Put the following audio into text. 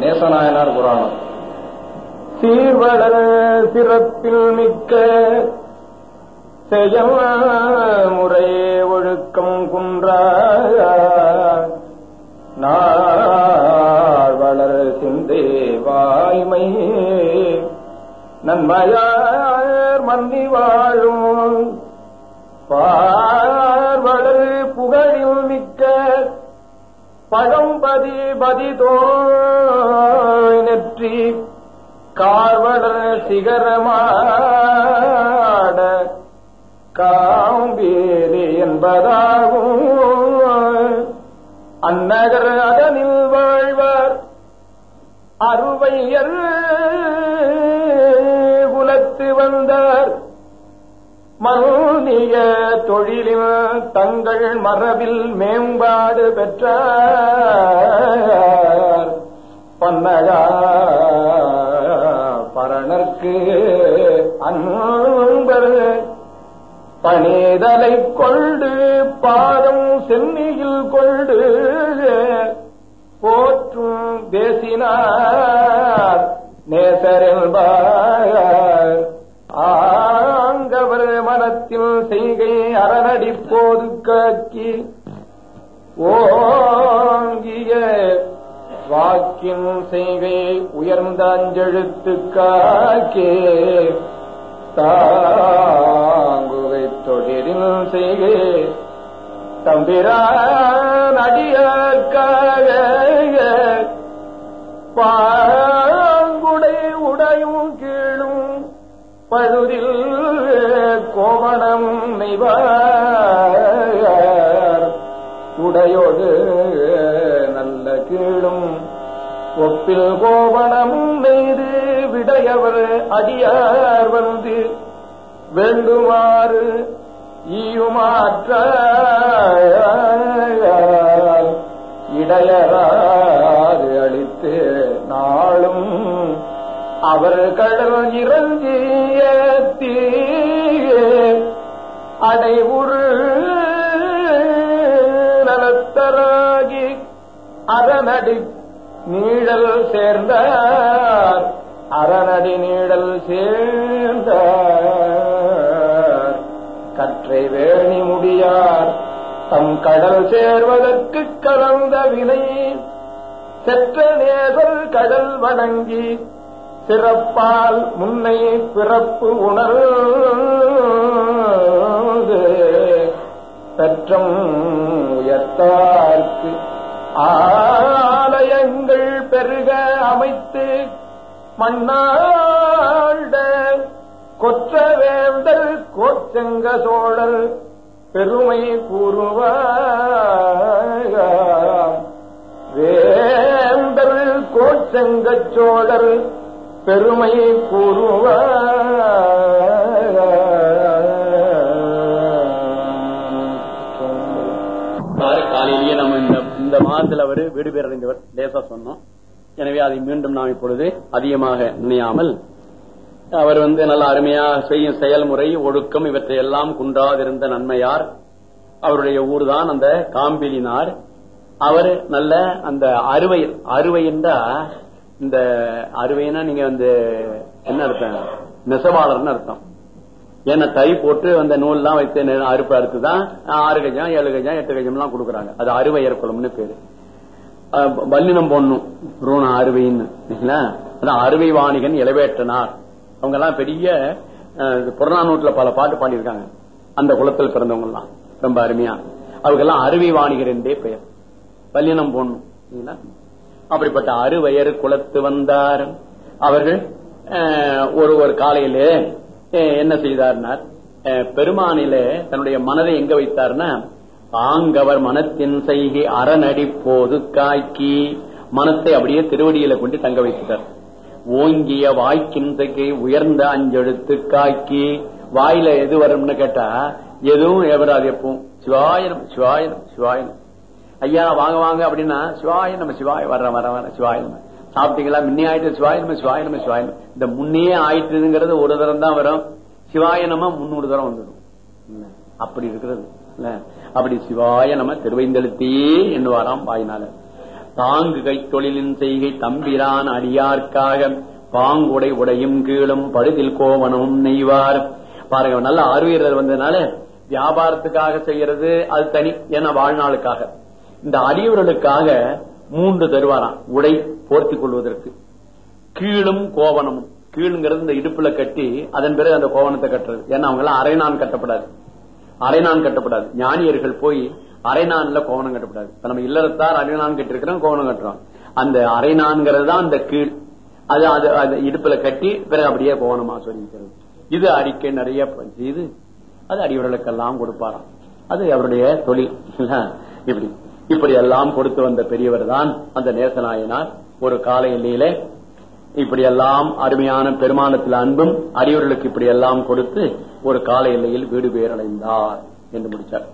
நேசநாயனார் புராணம். சீர்வளர சிறப்பில் மிக்க செயல் முறையே ஒழுக்கம் குன்றா நாள் வளர் சிந்தே வாய்மை நன்மையார் மன்னி வாழும். பார்வளர் புகழில் மிக்க பழம் பதி பதிதோய் நெற்றி கார்வடர் சிகரமாட காம்பேரி என்பதாகும். அந்நகர் அதனில் வாழ்வார் அறுவையர் குலத்து வந்தார். மருணிய தொழிலில் தங்கள் மரபில் மேம்பாடு பெற்றார். பன்னகா பரணர்க்கு அன்பர். பணிதலை கொண்டு பாதம் சென்னியில் கொண்டு போற்றும் பேசினார். நேசரெல்பார் ஆங்கவர் மனத்தில் செய்கை அரணடி போது காக்கி ஓங்கிய வாக்கின் செய்கை உயர்ந்த அஞ்செழுத்து காக்கே. தாங்குவை தொழிலின் செய்கை. தம்பிரான் அடியாக்காக பா கோவணம் நெய்வார் உடையோடு நல்ல கீழும். ஒப்பில் கோவணம் நெய்து விடையவர் அடியார் வந்து. வேண்டுமாறு ஈயுமாற்ற இடையராது அளித்தேன் அவர்கள் கடல் இறங்கிய அடைவுறு நலத்தராகி அரணடி நீழல் சேர்ந்தார். அரணடி நீழல் சேர்ந்தார். கற்றை வேணி முடியார். தம் கடல் சேர்வதற்கு கலந்த வினை. செற்ற நேசல் கடல் வணங்கி சிறப்பால் முன்னை பிறப்பு உணர் பெற்றம் உயர்த்தார்க்கு ஆலயங்கள் பெருக அமைத்து மண்ணாண்ட கொற்றவேந்தர் கோச்செங்க சோழர் பெருமை கூறுவார் வேந்தர் கோச்செங்கச் சோழர் பெருமை கூறுவ காலையிலேயே நம்ம இந்த இந்த மாதத்தில் அவர் வீடு பேர் அடைந்தவர் லேசா சொன்னோம். எனவே அதை மீண்டும் நாம் இப்பொழுது அதிகமாக நினையாமல் அவர் வந்து நல்ல அருமையா செய்யும் செயல்முறை ஒழுக்கம் இவற்றை எல்லாம் குன்றாதிருந்த நன்மையார். அவருடைய ஊர் தான் அந்த காம்பிலினார். அவர் நல்ல அந்த அறுவை அறுவை என்றா இந்த அறுவைனா நீங்க வந்து என்ன அர்த்தம்? நெசவாளர்னு அர்த்தம். ஏன்னா தை போட்டு அந்த நூல் எல்லாம் வைத்து அறுப்பு அறுத்துதான் ஆறு கஜம் ஏழு கஜம் எட்டு கஜம் எல்லாம் கொடுக்குறாங்க. அது அறுவை ஏற்கொள்ளும்னு பேரு. வல்லினம் போடணும். ரூண அறுவைன்னு அதான் அறுவை வாணிகன் இளவேற்றனார். அவங்க எல்லாம் பெரிய புறநானூற்றுல பல பாட்டு பாடியிருக்காங்க. அந்த குளத்தில் பிறந்தவங்க எல்லாம் ரொம்ப அருமையா. அவங்கெல்லாம் அருவி வாணிகர் என்றே பெயர். வல்லினம் போடணும் அப்படிப்பட்ட அறுவையர் குலத்து வந்தார். அவர்கள் ஒரு ஒரு காலையில என்ன செய்தார்னார்? பெருமானில தன்னுடைய மனதை எங்க வைத்தார்னா ஆங்கவர் மனத்தின் செய்கை அறநடி போது காய்க்கி மனத்தை அப்படியே திருவடியில கொண்டு தங்க வைத்தார் ஓங்கிய வாய்க்கின் செய்கை உயர்ந்த அஞ்செழுத்து காய்க்கி வாயில எது வரும்னு கேட்டா எதுவும் எவராது எப்பவும். சிவாயனம் சிவாயனம் சிவாயனம். ஐயா வாங்க வாங்க அப்படின்னா சிவாய நம்ம சிவாய வர்ற வர வர சிவாய நம்ம சாப்பிட்டீங்களா? முன்னே ஆயிட்டு சிவாய நம்ம சிவாய நம்ம சிவாய இந்த முன்னே ஆயிட்டுங்கிறது ஒரு தரம் தான் வரும். சிவாய நம்ம முன்னூறு தரம் வந்துடும். அப்படி இருக்கிறது. அப்படி சிவாய நம்ம திருவைந்தெழுத்தே என்னவாராம் வாயினால. தாங்கு கை தொழிலின் செய்கை தம்பிரான் அடியார்க்காக. பாங்குடை உடையும் கீழும் படுதில் கோவனமும் நெய்வார். பாருங்க நல்ல ஆர்வீரர் வந்ததுனால வியாபாரத்துக்காக செய்யறது அது தனி ஏன்னா வாழ்நாளுக்காக. இந்த அடியவர்களுக்காக மூன்று தருவாராம். உடை போர்த்தி கொள்வதற்கு. கீழும் கோவனமும் கீழுங்கிறது இந்த இடுப்புல கட்டி அதன் பிறகு அந்த கோவணத்தை கட்டுறது. ஏன்னா அவங்க எல்லாம் அரைநான் கட்டப்படாது. அரைநான் கட்டப்படாது. ஞானியர்கள் போய் அரைநான்ல கோவணம் கட்டப்படாது. இப்ப நம்ம இல்லறத்தார் அரைநான் கட்டிருக்கிறோம் கோவணம் கட்டுறோம். அந்த அரைநான்கிறது தான் அந்த கீழ். அது அது அது இடுப்புல கட்டி பிறகு அப்படியே கோவணமா சொல்லிக்கிறது. இது அறிக்கை நிறைய செய்து அது அடிவர்களுக்கெல்லாம் கொடுப்பாராம். அது அவருடைய தொழில். இப்படி. இப்படி எல்லாம் கொடுத்து வந்த பெரியவர் தான் அந்த நேசநாயனார். ஒரு கால இப்படி எல்லாம் அருமையான பெருமானத்தில் அன்பும் அடியவர்களுக்கு இப்படி எல்லாம் கொடுத்து ஒரு கால எல்லையில் வீடு பேரடைந்தார் என்று முடிச்சார்